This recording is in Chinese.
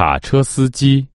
卡车司机。